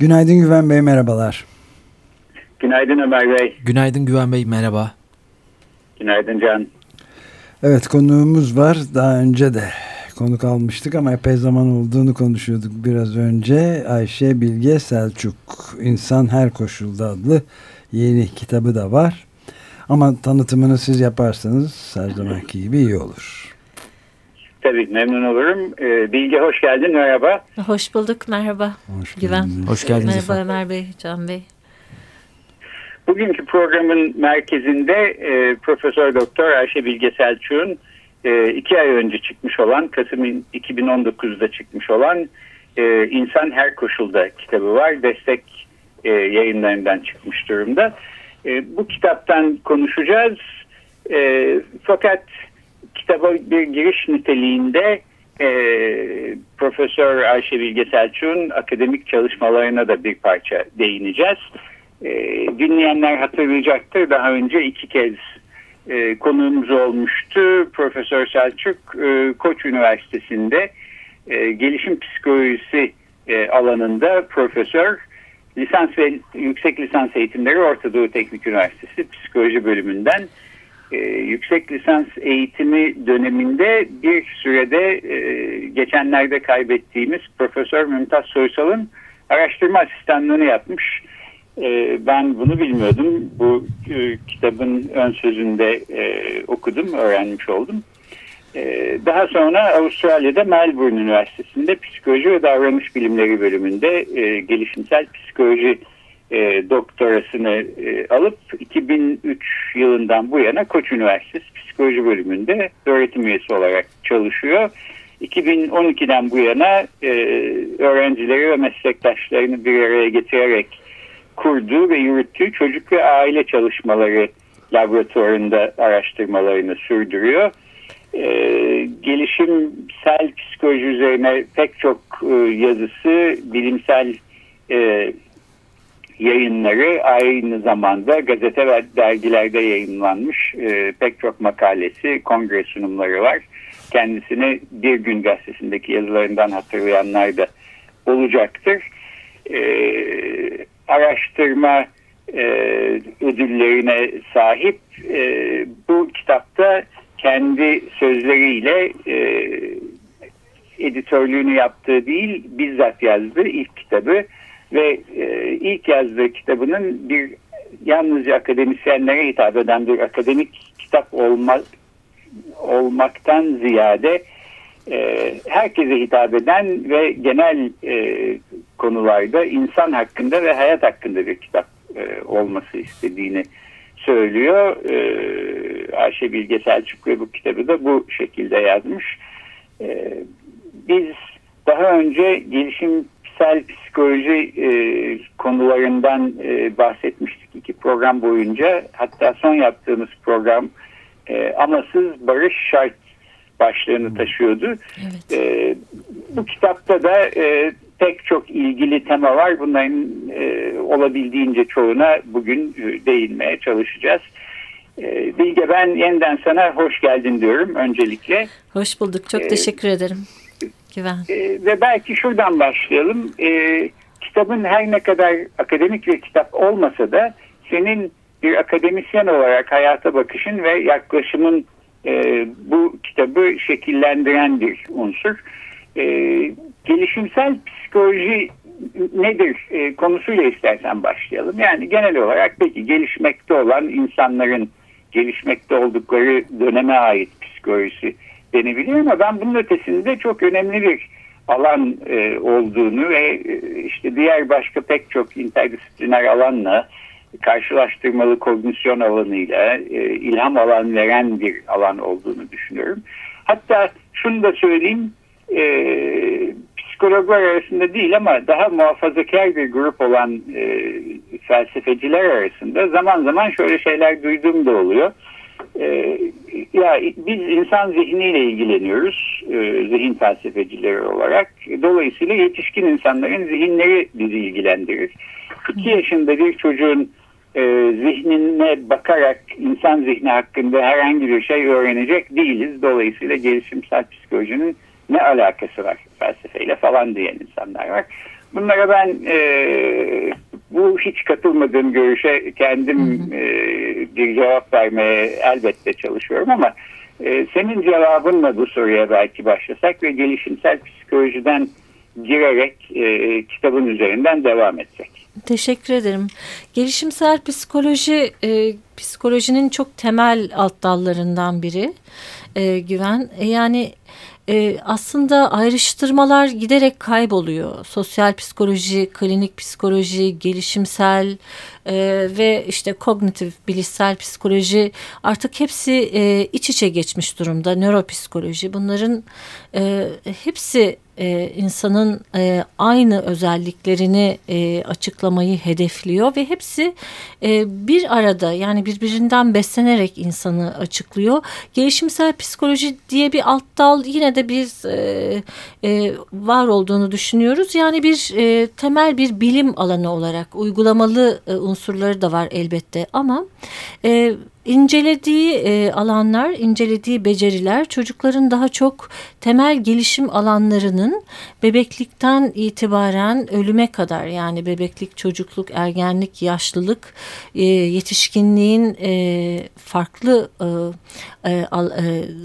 Günaydın Güven Bey, merhabalar. Günaydın Ömer Bey. Günaydın Güven Bey, merhaba. Günaydın Can. Evet konuğumuz var. Daha önce de konuk almıştık ama epey zaman olduğunu konuşuyorduk biraz önce. Ayşe Bilge Selçuk, İnsan Her Koşulda adlı yeni kitabı da var. Ama tanıtımını siz yaparsanız her zamanki gibi iyi olur. Tabii memnun olurum. Ee, Bilge hoş geldin, merhaba. Hoş bulduk, merhaba. Hoş Güven. Hoş geldiniz Merhaba efendim. Ömer Bey, Can Bey. Bugünkü programın merkezinde e, Profesör Doktor Ayşe Bilge Selçuk'un e, iki ay önce çıkmış olan, Kasım 2019'da çıkmış olan e, İnsan Her Koşulda kitabı var. Destek e, yayınlarından çıkmış durumda. E, bu kitaptan konuşacağız. E, fakat kitaba bir giriş niteliğinde e, Profesör Ayşe Bilge Selçuk'un akademik çalışmalarına da bir parça değineceğiz. E, dinleyenler hatırlayacaktır. Daha önce iki kez e, konuğumuz olmuştu. Profesör Selçuk e, Koç Üniversitesi'nde e, gelişim psikolojisi e, alanında profesör lisans ve yüksek lisans eğitimleri Orta Doğu Teknik Üniversitesi Psikoloji bölümünden e, yüksek lisans eğitimi döneminde bir sürede e, geçenlerde kaybettiğimiz Profesör Mümtaz Soysal'ın araştırma asistanlığını yapmış. E, ben bunu bilmiyordum. Bu e, kitabın ön sözünde e, okudum, öğrenmiş oldum. E, daha sonra Avustralya'da Melbourne Üniversitesi'nde Psikoloji ve Davranış Bilimleri bölümünde e, gelişimsel psikoloji e, doktorasını e, alıp 2003 yılından bu yana Koç Üniversitesi Psikoloji bölümünde öğretim üyesi olarak çalışıyor. 2012'den bu yana e, öğrencileri ve meslektaşlarını bir araya getirerek kurduğu ve yürüttüğü çocuk ve aile çalışmaları laboratuvarında araştırmalarını sürdürüyor. E, gelişimsel psikoloji üzerine pek çok e, yazısı, bilimsel e, yayınları aynı zamanda gazete ve dergilerde yayınlanmış e, pek çok makalesi, kongre sunumları var. Kendisini Bir Gün Gazetesi'ndeki yazılarından hatırlayanlar da olacaktır. E, araştırma e, ödüllerine sahip e, bu kitapta kendi sözleriyle e, editörlüğünü yaptığı değil bizzat yazdığı ilk kitabı ve e, ilk yazdığı kitabının bir yalnızca akademisyenlere hitap eden bir akademik kitap olma, olmaktan ziyade e, herkese hitap eden ve genel e, konularda insan hakkında ve hayat hakkında bir kitap e, olması istediğini söylüyor. E, Ayşe Bilge Selçuk ve bu kitabı da bu şekilde yazmış. E, biz daha önce gelişimsel psikoloji e, konularından e, bahsetmiştik iki program boyunca. Hatta son yaptığımız program e, amasız barış şart başlığını taşıyordu. Evet. E, bu kitapta da e, pek çok ilgili tema var. Bunların e, olabildiğince çoğuna bugün e, değinmeye çalışacağız. E, Bilge ben yeniden sana hoş geldin diyorum öncelikle. Hoş bulduk, çok Ee, teşekkür ederim. Güven. E, ve belki şuradan başlayalım. E, kitabın her ne kadar akademik bir kitap olmasa da senin bir akademisyen olarak hayata bakışın ve yaklaşımın e, bu kitabı şekillendiren bir unsur. E, gelişimsel psikoloji nedir e, konusuyla istersen başlayalım. Yani genel olarak peki gelişmekte olan insanların gelişmekte oldukları döneme ait psikolojisi denebilir ama ben bunun ötesinde çok önemli bir alan e, olduğunu ve e, işte diğer başka pek çok interdisipliner alanla karşılaştırmalı kognisyon alanıyla e, ilham alan veren bir alan olduğunu düşünüyorum. Hatta şunu da söyleyeyim e, psikologlar arasında değil ama daha muhafazakar bir grup olan e, felsefeciler arasında zaman zaman şöyle şeyler duyduğum da oluyor. E, ya biz insan zihniyle ilgileniyoruz, e, zihin felsefecileri olarak. Dolayısıyla yetişkin insanların zihinleri bizi ilgilendirir. 2 yaşında bir çocuğun e, zihnine bakarak insan zihni hakkında herhangi bir şey öğrenecek değiliz. Dolayısıyla gelişimsel psikolojinin ne alakası var felsefeyle falan diyen insanlar var. Bunlara ben e, bu hiç katılmadığım görüşe kendim e, bir cevap vermeye elbette çalışıyorum ama e, senin cevabınla bu soruya belki başlasak ve gelişimsel psikolojiden girerek e, kitabın üzerinden devam etsek. Teşekkür ederim. Gelişimsel psikoloji e, psikolojinin çok temel alt dallarından biri. E, güven. E, yani e, aslında ayrıştırmalar giderek kayboluyor. Sosyal psikoloji, klinik psikoloji, gelişimsel e, ve işte kognitif, bilişsel psikoloji artık hepsi e, iç içe geçmiş durumda. Nöropsikoloji bunların e, hepsi e, insanın e, aynı özelliklerini e, açıklamayı hedefliyor ve hepsi e, bir arada yani birbirinden beslenerek insanı açıklıyor. Gelişimsel psikoloji diye bir alt dal yine de bir e, e, var olduğunu düşünüyoruz. Yani bir e, temel bir bilim alanı olarak uygulamalı e, unsurları da var elbette ama e, incelediği e, alanlar, incelediği beceriler çocukların daha çok temel gelişim alanlarının bebeklikten itibaren ölüme kadar yani bebeklik, çocukluk, ergenlik, yaşlılık, e, yetişkinliğin e, farklı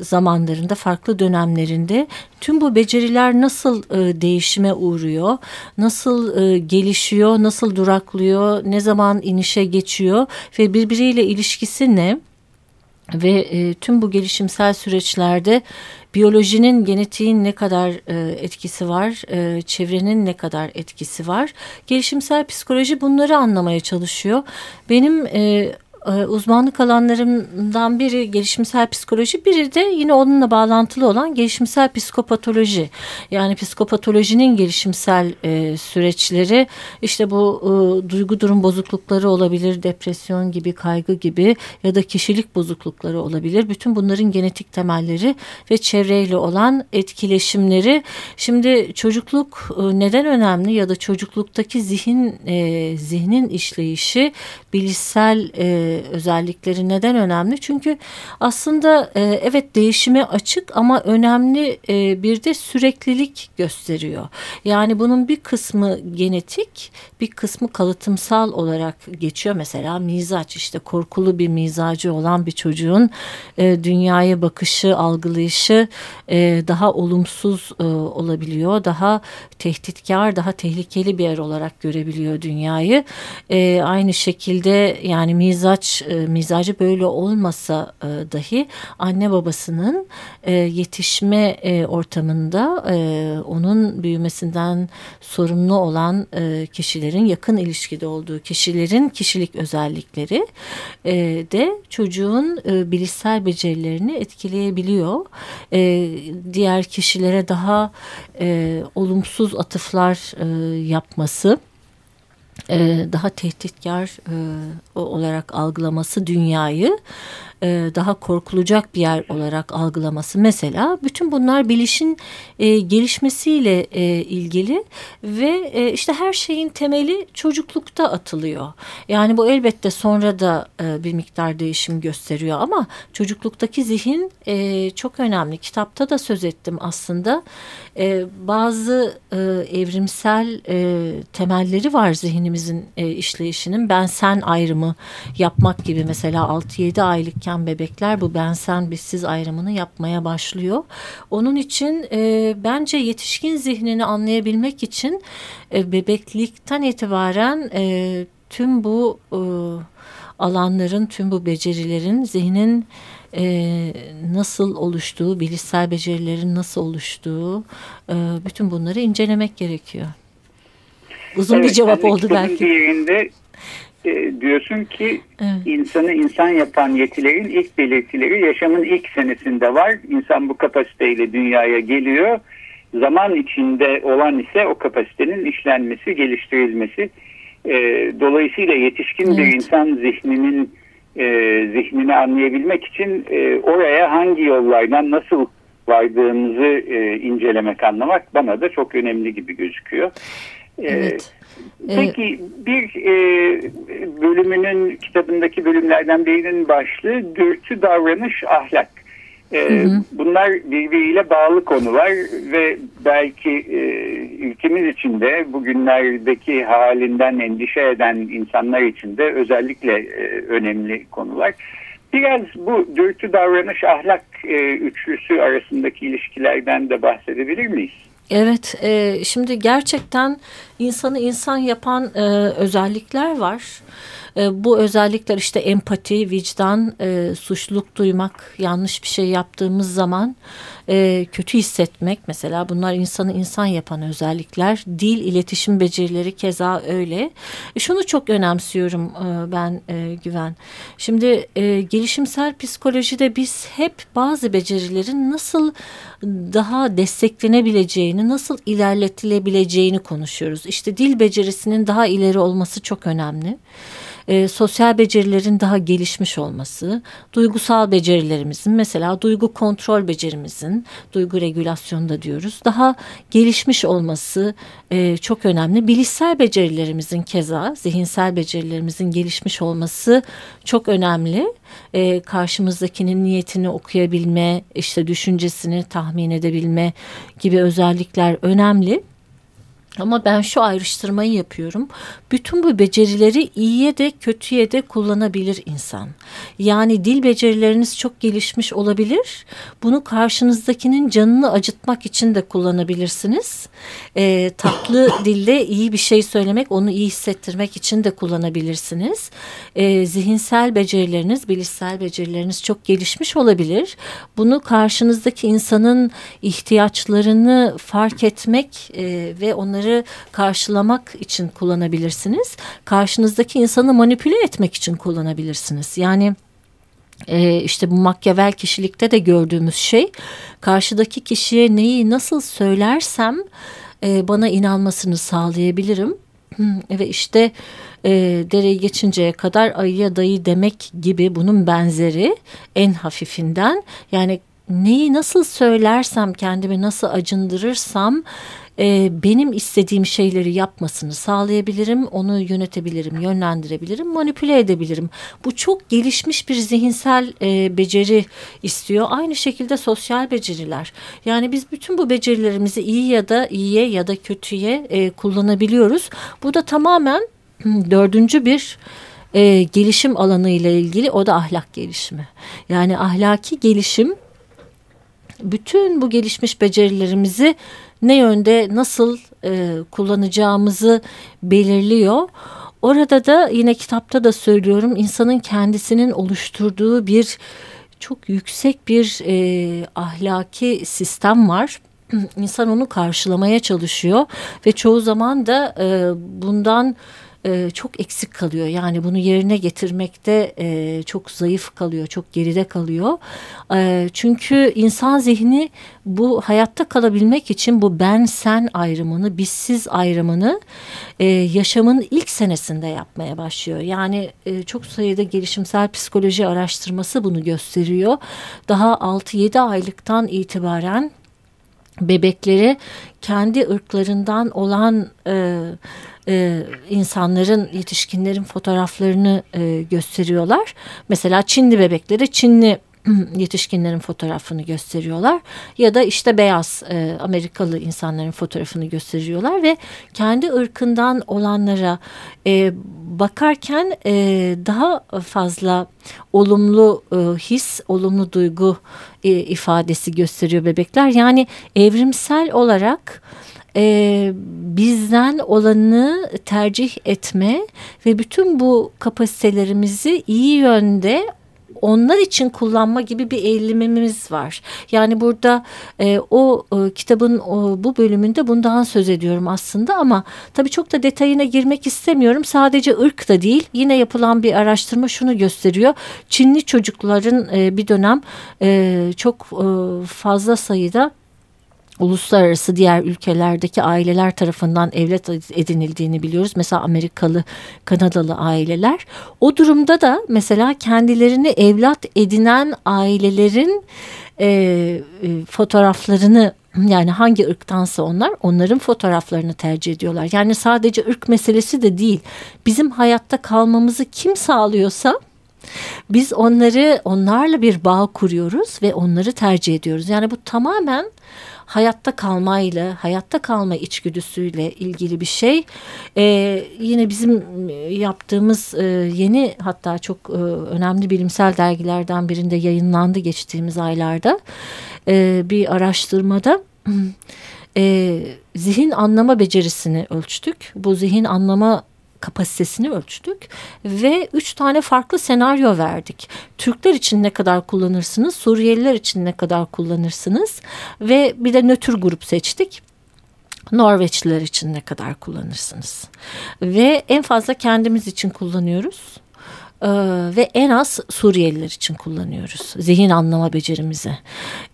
zamanlarında, farklı dönemlerinde tüm bu beceriler nasıl değişime uğruyor, nasıl gelişiyor, nasıl duraklıyor, ne zaman inişe geçiyor ve birbiriyle ilişkisi ne? Ve e, tüm bu gelişimsel süreçlerde biyolojinin, genetiğin ne kadar e, etkisi var, e, çevrenin ne kadar etkisi var. Gelişimsel psikoloji bunları anlamaya çalışıyor. Benim e, uzmanlık alanlarımdan biri gelişimsel psikoloji, biri de yine onunla bağlantılı olan gelişimsel psikopatoloji. Yani psikopatolojinin gelişimsel e, süreçleri işte bu e, duygu durum bozuklukları olabilir, depresyon gibi, kaygı gibi ya da kişilik bozuklukları olabilir. Bütün bunların genetik temelleri ve çevreyle olan etkileşimleri. Şimdi çocukluk e, neden önemli ya da çocukluktaki zihin e, zihnin işleyişi bilişsel e, özellikleri neden önemli? Çünkü aslında e, evet değişime açık ama önemli e, bir de süreklilik gösteriyor. Yani bunun bir kısmı genetik, bir kısmı kalıtımsal olarak geçiyor. Mesela mizaç işte korkulu bir mizacı olan bir çocuğun e, dünyaya bakışı, algılayışı daha olumsuz olabiliyor. Daha tehditkar, daha tehlikeli bir yer olarak görebiliyor dünyayı. Aynı şekilde yani mizaç e, mizacı böyle olmasa e, dahi anne babasının e, yetişme ortamında onun büyümesinden sorumlu olan kişilerin yakın ilişkide olduğu kişilerin kişilik özellikleri de çocuğun bilişsel becerilerini etkileyebiliyor. Diğer kişilere daha olumsuz atıflar yapması daha tehditkar e, olarak algılaması dünyayı e, daha korkulacak bir yer olarak algılaması mesela bütün bunlar bilişin e, gelişmesiyle e, ilgili ve e, işte her şeyin temeli çocuklukta atılıyor. Yani bu elbette sonra da e, bir miktar değişim gösteriyor ama çocukluktaki zihin e, çok önemli. Kitapta da söz ettim aslında. E, bazı e, evrimsel e, temelleri var zihnimizin e, işleyişinin. Ben sen ayrımı yapmak gibi mesela 6-7 aylıkken yaşayan bebekler bu ben sen biz siz ayrımını yapmaya başlıyor. Onun için e, bence yetişkin zihnini anlayabilmek için e, bebeklikten itibaren e, tüm bu e, alanların, tüm bu becerilerin zihnin e, nasıl oluştuğu, bilişsel becerilerin nasıl oluştuğu, e, bütün bunları incelemek gerekiyor. Uzun evet, bir cevap oldu belki. Diğerinde e, diyorsun ki evet. insanı insan yapan yetilerin ilk belirtileri yaşamın ilk senesinde var. İnsan bu kapasiteyle dünyaya geliyor. Zaman içinde olan ise o kapasitenin işlenmesi, geliştirilmesi. E, dolayısıyla yetişkin evet. bir insan zihninin e, zihnini anlayabilmek için e, oraya hangi yollardan nasıl vardığımızı e, incelemek, anlamak bana da çok önemli gibi gözüküyor. E, evet. Peki bir e, bölümünün kitabındaki bölümlerden birinin başlığı dürtü davranış ahlak. E, hı hı. Bunlar birbiriyle bağlı konular ve belki e, ülkemiz içinde bugünlerdeki halinden endişe eden insanlar için de özellikle e, önemli konular. Biraz bu dürtü davranış ahlak e, üçlüsü arasındaki ilişkilerden de bahsedebilir miyiz? Evet, e, şimdi gerçekten insanı insan yapan e, özellikler var. E, bu özellikler işte empati, vicdan, e, suçluluk duymak, yanlış bir şey yaptığımız zaman e, kötü hissetmek mesela bunlar insanı insan yapan özellikler. Dil, iletişim becerileri keza öyle. E, şunu çok önemsiyorum e, ben e, Güven. Şimdi e, gelişimsel psikolojide biz hep bazı becerilerin nasıl daha desteklenebileceğini, nasıl ilerletilebileceğini konuşuyoruz. İşte dil becerisinin daha ileri olması çok önemli e, sosyal becerilerin daha gelişmiş olması, duygusal becerilerimizin mesela duygu kontrol becerimizin, duygu regülasyonu da diyoruz, daha gelişmiş olması e, çok önemli. Bilişsel becerilerimizin keza zihinsel becerilerimizin gelişmiş olması çok önemli. E, karşımızdakinin niyetini okuyabilme, işte düşüncesini tahmin edebilme gibi özellikler önemli. Ama ben şu ayrıştırmayı yapıyorum. Bütün bu becerileri iyiye de kötüye de kullanabilir insan. Yani dil becerileriniz çok gelişmiş olabilir. Bunu karşınızdakinin canını acıtmak için de kullanabilirsiniz. E, tatlı dilde iyi bir şey söylemek, onu iyi hissettirmek için de kullanabilirsiniz. E, zihinsel becerileriniz, bilişsel becerileriniz çok gelişmiş olabilir. Bunu karşınızdaki insanın ihtiyaçlarını fark etmek e, ve onları karşılamak için kullanabilirsiniz. Karşınızdaki insanı manipüle etmek için kullanabilirsiniz. Yani e, işte bu Machiavel kişilikte de gördüğümüz şey karşıdaki kişiye neyi nasıl söylersem e, bana inanmasını sağlayabilirim. Ve işte e, dereyi geçinceye kadar ayıya dayı demek gibi bunun benzeri en hafifinden yani neyi nasıl söylersem kendimi nasıl acındırırsam e, benim istediğim şeyleri yapmasını sağlayabilirim, onu yönetebilirim, yönlendirebilirim, manipüle edebilirim. Bu çok gelişmiş bir zihinsel e, beceri istiyor. Aynı şekilde sosyal beceriler. Yani biz bütün bu becerilerimizi iyi ya da iyiye ya da kötüye e, kullanabiliyoruz. Bu da tamamen dördüncü bir e, gelişim alanı ile ilgili o da ahlak gelişimi. Yani ahlaki gelişim bütün bu gelişmiş becerilerimizi ne yönde nasıl e, kullanacağımızı belirliyor. Orada da yine kitapta da söylüyorum insanın kendisinin oluşturduğu bir çok yüksek bir e, ahlaki sistem var. İnsan onu karşılamaya çalışıyor ve çoğu zaman da e, bundan e, çok eksik kalıyor. Yani bunu yerine getirmekte e, çok zayıf kalıyor, çok geride kalıyor. E, çünkü insan zihni bu hayatta kalabilmek için bu ben sen ayrımını, bizsiz ayrımını e, yaşamın ilk senesinde yapmaya başlıyor. Yani çok sayıda gelişimsel psikoloji araştırması bunu gösteriyor. Daha 6-7 aylıktan itibaren bebekleri kendi ırklarından olan e, insanların, yetişkinlerin fotoğraflarını e, gösteriyorlar. Mesela Çinli bebekleri Çinli yetişkinlerin fotoğrafını gösteriyorlar ya da işte beyaz e, Amerikalı insanların fotoğrafını gösteriyorlar ve kendi ırkından olanlara e, bakarken e, daha fazla olumlu e, his, olumlu duygu e, ifadesi gösteriyor bebekler. Yani evrimsel olarak e, bizden olanı tercih etme ve bütün bu kapasitelerimizi iyi yönde onlar için kullanma gibi bir eğilimimiz var. Yani burada e, o e, kitabın o, bu bölümünde bundan söz ediyorum aslında ama tabii çok da detayına girmek istemiyorum. Sadece ırk da değil yine yapılan bir araştırma şunu gösteriyor. Çinli çocukların e, bir dönem e, çok e, fazla sayıda uluslararası diğer ülkelerdeki aileler tarafından evlat edinildiğini biliyoruz. Mesela Amerikalı, Kanadalı aileler. O durumda da mesela kendilerini evlat edinen ailelerin e, e, fotoğraflarını yani hangi ırktansa onlar onların fotoğraflarını tercih ediyorlar. Yani sadece ırk meselesi de değil. Bizim hayatta kalmamızı kim sağlıyorsa biz onları onlarla bir bağ kuruyoruz ve onları tercih ediyoruz. Yani bu tamamen hayatta kalmayla, hayatta kalma içgüdüsüyle ilgili bir şey. Ee, yine bizim yaptığımız e, yeni hatta çok e, önemli bilimsel dergilerden birinde yayınlandı geçtiğimiz aylarda e, bir araştırmada e, zihin anlama becerisini ölçtük. Bu zihin anlama kapasitesini ölçtük ve üç tane farklı senaryo verdik. Türkler için ne kadar kullanırsınız, Suriyeliler için ne kadar kullanırsınız ve bir de nötr grup seçtik. Norveçliler için ne kadar kullanırsınız? Ve en fazla kendimiz için kullanıyoruz. Ee, ve en az Suriyeliler için kullanıyoruz zihin anlama becerimizi.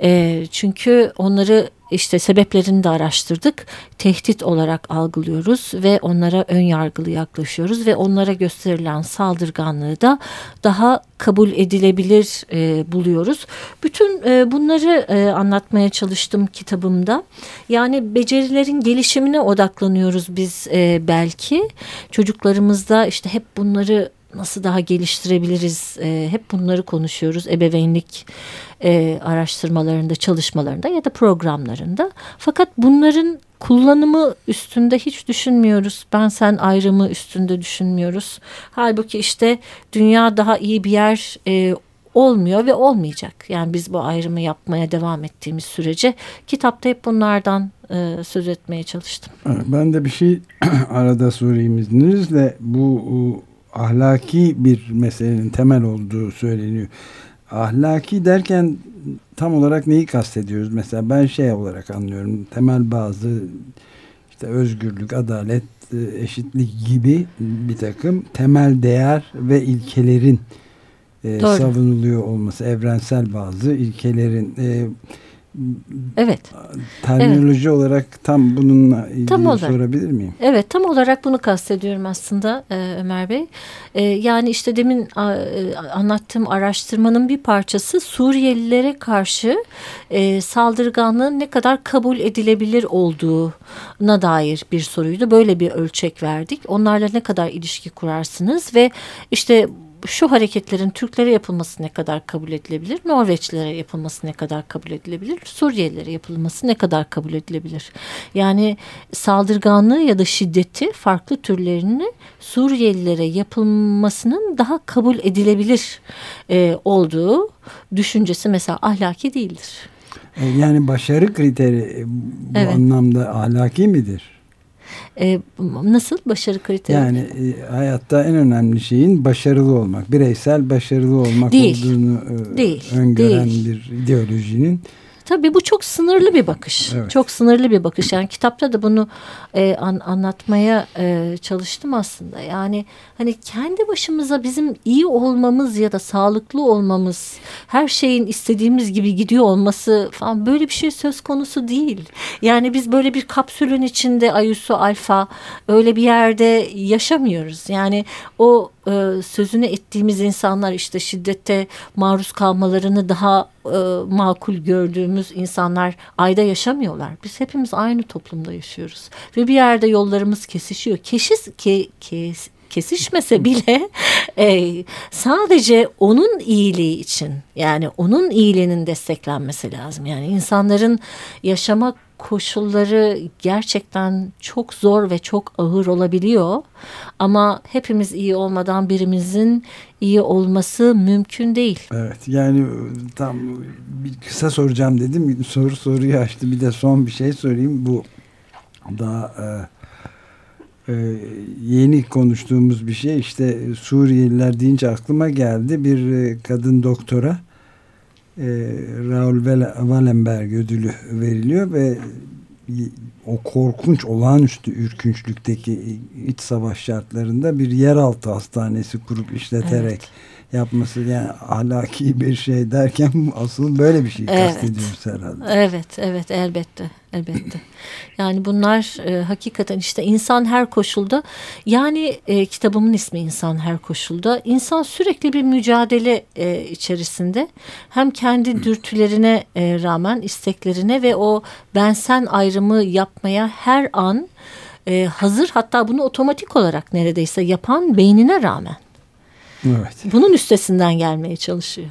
Ee, çünkü onları işte sebeplerini de araştırdık. Tehdit olarak algılıyoruz ve onlara ön yargılı yaklaşıyoruz ve onlara gösterilen saldırganlığı da daha kabul edilebilir e, buluyoruz. Bütün e, bunları e, anlatmaya çalıştım kitabımda. Yani becerilerin gelişimine odaklanıyoruz biz e, belki. Çocuklarımızda işte hep bunları nasıl daha geliştirebiliriz e, hep bunları konuşuyoruz ebeveynlik e, araştırmalarında çalışmalarında ya da programlarında fakat bunların kullanımı üstünde hiç düşünmüyoruz ben sen ayrımı üstünde düşünmüyoruz halbuki işte dünya daha iyi bir yer e, olmuyor ve olmayacak. Yani biz bu ayrımı yapmaya devam ettiğimiz sürece kitapta hep bunlardan e, söz etmeye çalıştım. Ben de bir şey arada sorayım izninizle. Bu ahlaki bir meselenin temel olduğu söyleniyor. Ahlaki derken tam olarak neyi kastediyoruz? Mesela ben şey olarak anlıyorum. Temel bazı işte özgürlük, adalet, eşitlik gibi bir takım temel değer ve ilkelerin e, savunuluyor olması, evrensel bazı ilkelerin e, Evet. Terminoloji evet. olarak tam bununla ilgili tam olarak, sorabilir miyim? Evet tam olarak bunu kastediyorum aslında e, Ömer Bey. E, yani işte demin a, e, anlattığım araştırmanın bir parçası Suriyelilere karşı e, saldırganlığın ne kadar kabul edilebilir olduğuna dair bir soruydu. Böyle bir ölçek verdik. Onlarla ne kadar ilişki kurarsınız ve işte şu hareketlerin Türklere yapılması ne kadar kabul edilebilir? Norveçlilere yapılması ne kadar kabul edilebilir? Suriyelilere yapılması ne kadar kabul edilebilir? Yani saldırganlığı ya da şiddeti farklı türlerini Suriyelilere yapılmasının daha kabul edilebilir e, olduğu düşüncesi mesela ahlaki değildir. E, yani başarı kriteri bu evet. anlamda ahlaki midir? E, nasıl başarı kriteri? Yani e, hayatta en önemli şeyin başarılı olmak. Bireysel başarılı olmak değil, olduğunu e, değil, öngören değil. bir ideolojinin Tabii bu çok sınırlı bir bakış. Evet. Çok sınırlı bir bakış. Yani kitapta da bunu e, an, anlatmaya e, çalıştım aslında. Yani hani kendi başımıza bizim iyi olmamız ya da sağlıklı olmamız, her şeyin istediğimiz gibi gidiyor olması falan böyle bir şey söz konusu değil. Yani biz böyle bir kapsülün içinde Ayusu Alfa öyle bir yerde yaşamıyoruz. Yani o e, sözünü ettiğimiz insanlar işte şiddete maruz kalmalarını daha e, makul gördüğümüz insanlar ayda yaşamıyorlar. Biz hepimiz aynı toplumda yaşıyoruz ve bir yerde yollarımız kesişiyor. Keşiz ke, kes, kesişmese bile e, sadece onun iyiliği için yani onun iyiliğinin desteklenmesi lazım. Yani insanların yaşamak koşulları gerçekten çok zor ve çok ağır olabiliyor. Ama hepimiz iyi olmadan birimizin iyi olması mümkün değil. Evet yani tam bir kısa soracağım dedim. Soru soruyu açtı. Bir de son bir şey sorayım. Bu daha e, e, yeni konuştuğumuz bir şey. işte Suriyeliler deyince aklıma geldi. Bir e, kadın doktora e, Raul Wallenberg ödülü veriliyor ve o korkunç olağanüstü ürkünçlükteki iç savaş şartlarında bir yeraltı hastanesi kurup işleterek evet yapması yani ahlaki bir şey derken asıl böyle bir şey evet. kastediyoruz herhalde. Evet, evet elbette, elbette. Yani bunlar e, hakikaten işte insan her koşulda yani e, kitabımın ismi insan her koşulda. insan sürekli bir mücadele e, içerisinde hem kendi dürtülerine e, rağmen isteklerine ve o ben sen ayrımı yapmaya her an e, hazır hatta bunu otomatik olarak neredeyse yapan beynine rağmen. Evet. Bunun üstesinden gelmeye çalışıyor.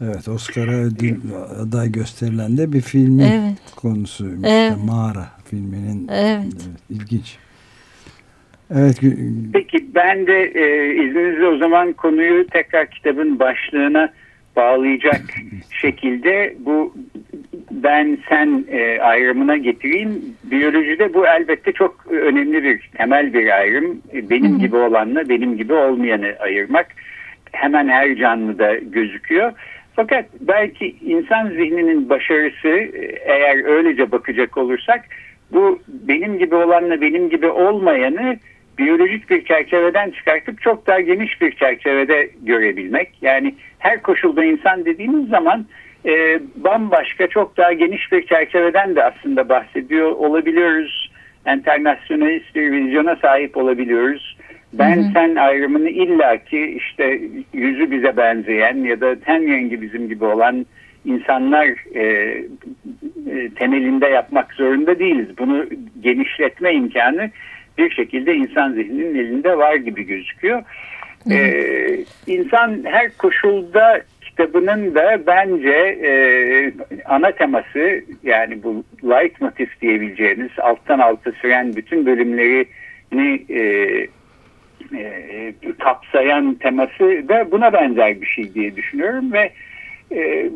Evet Oscar'a ödül aday gösterilen de bir filmin evet. konusu. Evet. İşte Mağara filminin evet. evet, ilginç. Evet. Peki ben de e, izninizle o zaman konuyu tekrar kitabın başlığına bağlayacak şekilde bu ben sen e, ayrımına getireyim. Biyolojide bu elbette çok önemli bir temel bir ayrım. Benim Hı gibi olanla benim gibi olmayanı ayırmak hemen her canlıda gözüküyor. Fakat belki insan zihninin başarısı eğer öylece bakacak olursak bu benim gibi olanla benim gibi olmayanı biyolojik bir çerçeveden çıkartıp çok daha geniş bir çerçevede görebilmek. Yani her koşulda insan dediğimiz zaman e, bambaşka çok daha geniş bir çerçeveden de aslında bahsediyor olabiliyoruz. Enternasyonalist bir vizyona sahip olabiliyoruz. Ben hı hı. sen ayrımını illaki işte yüzü bize benzeyen ya da ten rengi bizim gibi olan insanlar e, e, temelinde yapmak zorunda değiliz. Bunu genişletme imkanı bir şekilde insan zihninin elinde var gibi gözüküyor. Ee, insan her koşulda kitabının da bence e, ana teması yani bu light motif diyebileceğimiz alttan alta süren bütün bölümlerini e, e, kapsayan teması da buna benzer bir şey diye düşünüyorum ve e,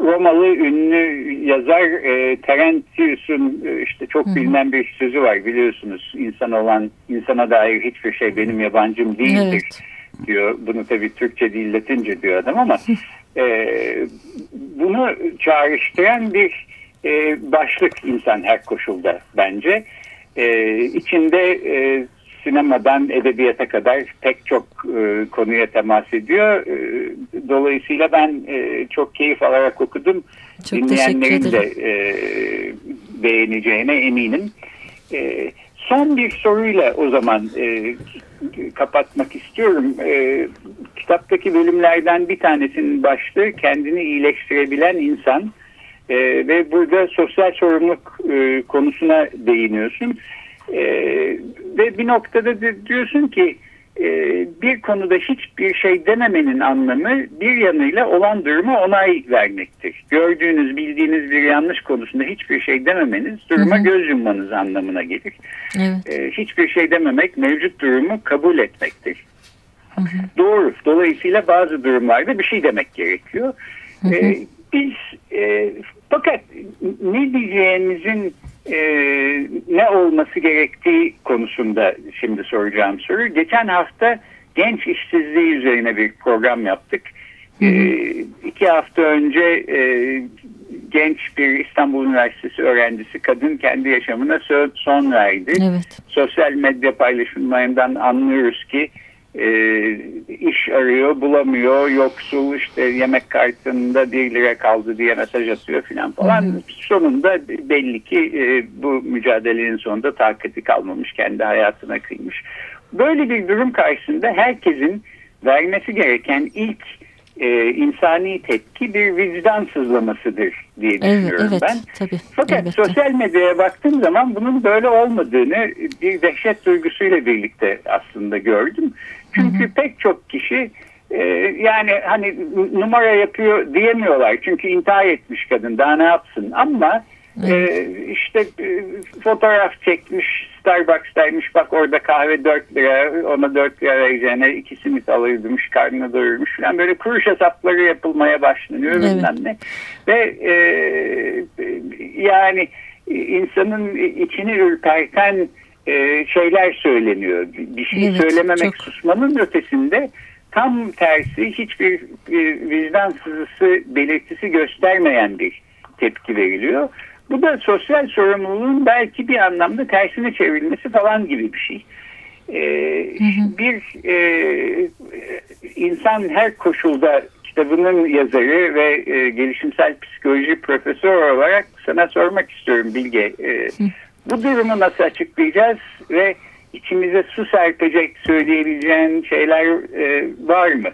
Romalı ünlü yazar e, Terentius'un e, işte çok bilinen bir sözü var biliyorsunuz insan olan insana dair hiçbir şey benim yabancım değildir evet. diyor. Bunu tabii Türkçe değil Latince diyor adam ama e, bunu çağrıştıran bir e, başlık insan her koşulda bence. E, içinde e, sinemadan edebiyata kadar pek çok e, konuya temas ediyor. E, dolayısıyla ben e, çok keyif alarak okudum. Çok Dinleyenlerin de e, beğeneceğine eminim. E, son bir soruyla o zaman e, kapatmak istiyorum. E, kitaptaki bölümlerden bir tanesinin başlığı kendini iyileştirebilen insan. E, ve burada sosyal sorumluluk e, konusuna değiniyorsun. E, ve bir noktada da diyorsun ki e, bir konuda hiçbir şey dememenin anlamı bir yanıyla olan durumu onay vermektir. Gördüğünüz, bildiğiniz bir yanlış konusunda hiçbir şey dememeniz duruma hı hı. göz yummanız anlamına gelir. Evet. E, hiçbir şey dememek mevcut durumu kabul etmektir. Hı hı. Doğru. Dolayısıyla bazı durumlarda bir şey demek gerekiyor. Hı hı. E, biz e, fakat ne diyeceğimizin e, ne olması gerektiği konusunda şimdi soracağım soru. Geçen hafta genç işsizliği üzerine bir program yaptık. Hı hı. E, iki hafta önce e, genç bir İstanbul Üniversitesi öğrencisi kadın kendi yaşamına son verdi. Evet. Sosyal medya paylaşımlarından anlıyoruz ki e, iş arıyor bulamıyor yoksul işte yemek kartında 1 lira kaldı diye mesaj atıyor filan falan. Hı hı. Sonunda belli ki e, bu mücadelenin sonunda takati kalmamış kendi hayatına kıymış. Böyle bir durum karşısında herkesin vermesi gereken ilk e, insani tepki bir vicdan sızlamasıdır diye düşünüyorum evet, ben. Tabii, Fakat elbette. sosyal medyaya baktığım zaman bunun böyle olmadığını bir dehşet duygusuyla birlikte aslında gördüm. Çünkü hı hı. pek çok kişi e, yani hani numara yapıyor diyemiyorlar. Çünkü intihar etmiş kadın daha ne yapsın ama ee, işte e, fotoğraf çekmiş Starbucks'taymış bak orada kahve 4 lira ona 4 lira vereceğine iki simit alırmış karnını doyurmuş falan. Böyle kuruş hesapları yapılmaya başlanıyor evet. bilmem ne. Ve e, yani insanın içini ürperten e, şeyler söyleniyor. Bir şey evet, söylememek çok... susmanın ötesinde tam tersi hiçbir e, vicdan sızısı belirtisi göstermeyen bir tepki veriliyor. Bu da sosyal sorumluluğun belki bir anlamda tersine çevrilmesi falan gibi bir şey. Ee, hı hı. Bir e, insan her koşulda kitabının yazarı ve e, gelişimsel psikoloji profesör olarak sana sormak istiyorum Bilge. E, bu durumu nasıl açıklayacağız ve içimize su serpecek söyleyebileceğin şeyler e, var mı?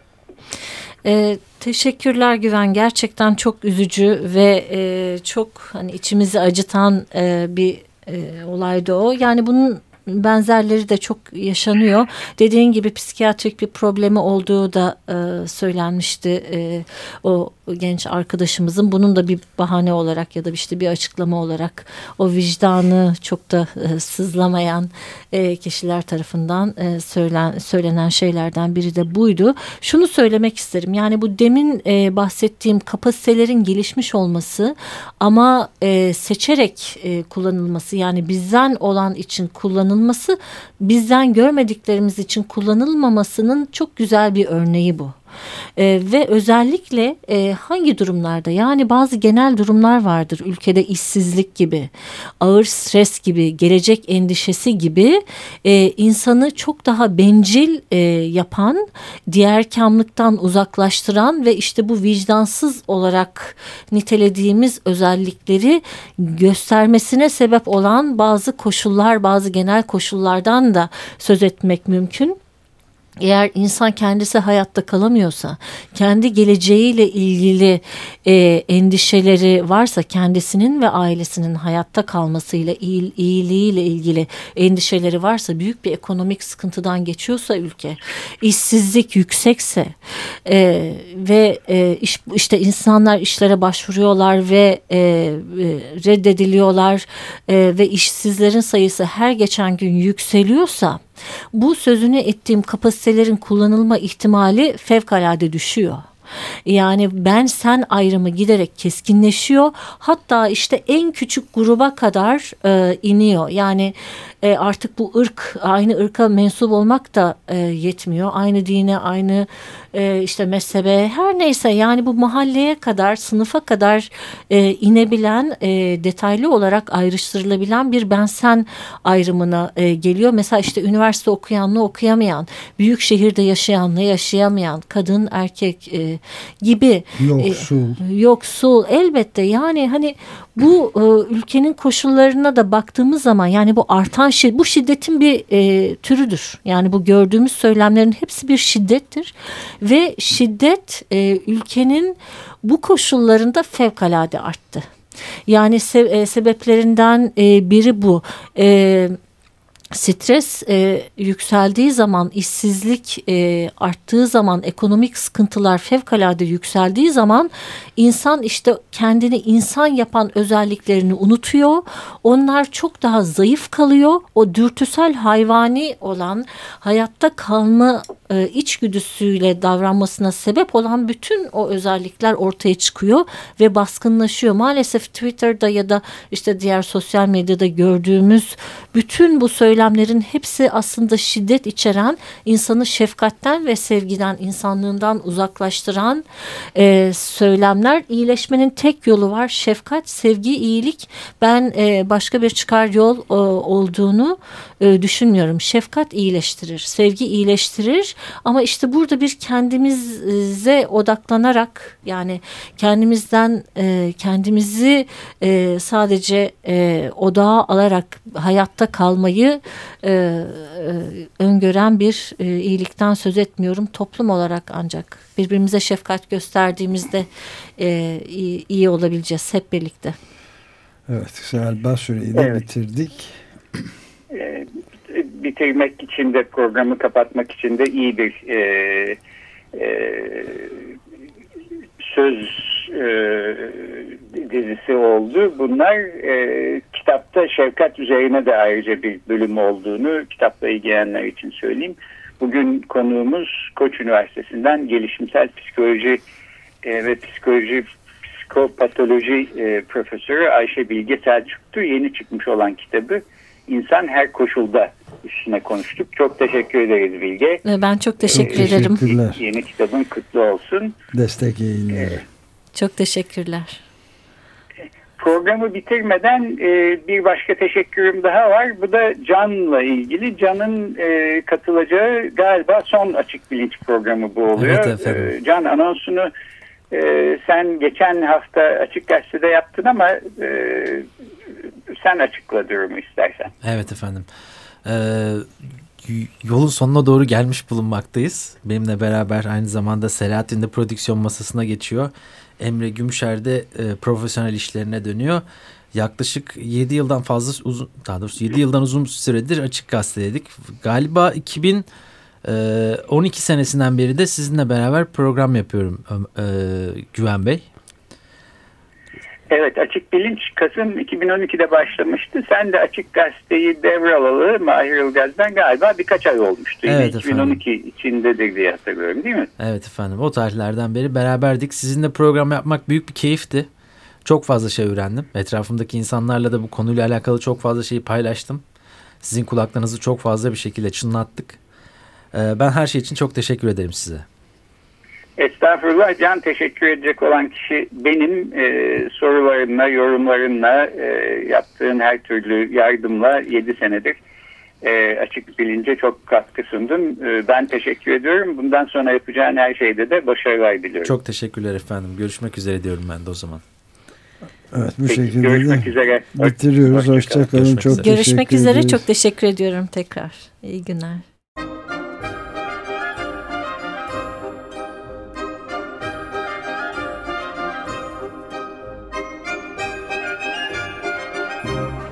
E, teşekkürler Güven. Gerçekten çok üzücü ve e, çok hani içimizi acıtan e, bir e, olaydı o. Yani bunun benzerleri de çok yaşanıyor. Dediğin gibi psikiyatrik bir problemi olduğu da e, söylenmişti e, o genç arkadaşımızın. Bunun da bir bahane olarak ya da işte bir açıklama olarak o vicdanı çok da e, sızlamayan e, kişiler tarafından e, söylen, söylenen şeylerden biri de buydu. Şunu söylemek isterim yani bu demin e, bahsettiğim kapasitelerin gelişmiş olması ama e, seçerek e, kullanılması yani bizden olan için kullanılması kullanılması bizden görmediklerimiz için kullanılmamasının çok güzel bir örneği bu. E, ve özellikle e, hangi durumlarda? Yani bazı genel durumlar vardır. Ülkede işsizlik gibi ağır stres gibi gelecek endişesi gibi e, insanı çok daha bencil e, yapan diğer kamlıktan uzaklaştıran ve işte bu vicdansız olarak nitelediğimiz özellikleri göstermesine sebep olan bazı koşullar bazı genel koşullardan da söz etmek mümkün eğer insan kendisi hayatta kalamıyorsa, kendi geleceğiyle ilgili e, endişeleri varsa, kendisinin ve ailesinin hayatta kalmasıyla, iyi, iyiliğiyle ilgili endişeleri varsa, büyük bir ekonomik sıkıntıdan geçiyorsa ülke, işsizlik yüksekse e, ve e, iş, işte insanlar işlere başvuruyorlar ve e, e, reddediliyorlar e, ve işsizlerin sayısı her geçen gün yükseliyorsa, bu sözünü ettiğim kapasitelerin kullanılma ihtimali fevkalade düşüyor. Yani ben sen ayrımı giderek keskinleşiyor. Hatta işte en küçük gruba kadar e, iniyor. Yani e, artık bu ırk aynı ırka mensup olmak da e, yetmiyor. Aynı dine, aynı e, işte mezhebe her neyse yani bu mahalleye kadar, sınıfa kadar e, inebilen, e, detaylı olarak ayrıştırılabilen bir ben sen ayrımına e, geliyor. Mesela işte üniversite okuyanla okuyamayan, büyük şehirde yaşayanla yaşayamayan, kadın, erkek e, gibi. Yoksul. E, yoksul elbette yani hani bu e, ülkenin koşullarına da baktığımız zaman yani bu artan şiddet, bu şiddetin bir e, türüdür. Yani bu gördüğümüz söylemlerin hepsi bir şiddettir ve şiddet e, ülkenin bu koşullarında fevkalade arttı. Yani se e, sebeplerinden e, biri bu. E, stres e, yükseldiği zaman, işsizlik e, arttığı zaman, ekonomik sıkıntılar fevkalade yükseldiği zaman insan işte kendini insan yapan özelliklerini unutuyor. Onlar çok daha zayıf kalıyor. O dürtüsel hayvani olan hayatta kalma e, içgüdüsüyle davranmasına sebep olan bütün o özellikler ortaya çıkıyor ve baskınlaşıyor. Maalesef Twitter'da ya da işte diğer sosyal medyada gördüğümüz bütün bu söylemlerin hepsi aslında şiddet içeren, insanı şefkatten ve sevgiden, insanlığından uzaklaştıran e, söylemler. İyileşmenin tek yolu var. Şefkat, sevgi, iyilik. Ben e, başka bir çıkar yol e, olduğunu e, düşünmüyorum. Şefkat iyileştirir, sevgi iyileştirir ama işte burada bir kendimize odaklanarak yani kendimizden e, kendimizi e, sadece e, odağa alarak hayatta kalmayı e, e, öngören bir e, iyilikten söz etmiyorum. Toplum olarak ancak birbirimize şefkat gösterdiğimizde e, iyi, iyi olabileceğiz hep birlikte. Evet galiba süreyi de evet. bitirdik. Bitirmek için de programı kapatmak için de iyi bir e, e, söz e, dizisi oldu. Bunlar e, kitapta şefkat üzerine de ayrıca bir bölüm olduğunu kitapla ilgilenenler için söyleyeyim. Bugün konuğumuz Koç Üniversitesi'nden gelişimsel psikoloji e, ve psikoloji psikopatoloji e, profesörü Ayşe Bilge Selçuk'tu. Yeni çıkmış olan kitabı İnsan Her Koşulda üstüne konuştuk. Çok teşekkür ederiz Bilge. Ben çok teşekkür ee, ederim. Teşekkürler. Yeni kitabın kutlu olsun. Destek yayınları. Çok teşekkürler. programı bitirmeden e, bir başka teşekkürüm daha var. Bu da Can'la ilgili. Can'ın e, katılacağı galiba son Açık Bilinç programı bu oluyor. Evet efendim. E, Can anonsunu e, sen geçen hafta Açık Gazete'de yaptın ama e, sen açıkla durumu istersen. Evet efendim. Ee, yolun sonuna doğru gelmiş bulunmaktayız. Benimle beraber aynı zamanda Selahattin de prodüksiyon masasına geçiyor. Emre Gümüşer de e, profesyonel işlerine dönüyor. Yaklaşık 7 yıldan fazla uzun daha doğrusu 7 yıldan uzun süredir açık gazeteydik. Galiba 2012 senesinden beri de sizinle beraber program yapıyorum e, Güven Bey. Evet Açık Bilinç Kasım 2012'de başlamıştı. Sen de Açık Gazete'yi devralalı Mahir Ilgaz'dan galiba birkaç ay olmuştu. Evet, 2012 efendim. içindedir diye hatırlıyorum değil mi? Evet efendim o tarihlerden beri beraberdik. Sizinle program yapmak büyük bir keyifti. Çok fazla şey öğrendim. Etrafımdaki insanlarla da bu konuyla alakalı çok fazla şeyi paylaştım. Sizin kulaklarınızı çok fazla bir şekilde çınlattık. Ben her şey için çok teşekkür ederim size. Estağfurullah Can teşekkür edecek olan kişi benim e, sorularınla, yorumlarınla e, yaptığın her türlü yardımla 7 senedir e, açık bilince çok katkı sundum. E, ben teşekkür ediyorum. Bundan sonra yapacağın her şeyde de başarılar diliyorum. Çok teşekkürler efendim. Görüşmek üzere diyorum ben de o zaman. Evet bu Peki, şekilde görüşmek üzere. bitiriyoruz. Hoşçakalın. Hoşça çok Görüşmek teşekkür üzere. Çok teşekkür ediyorum tekrar. İyi günler.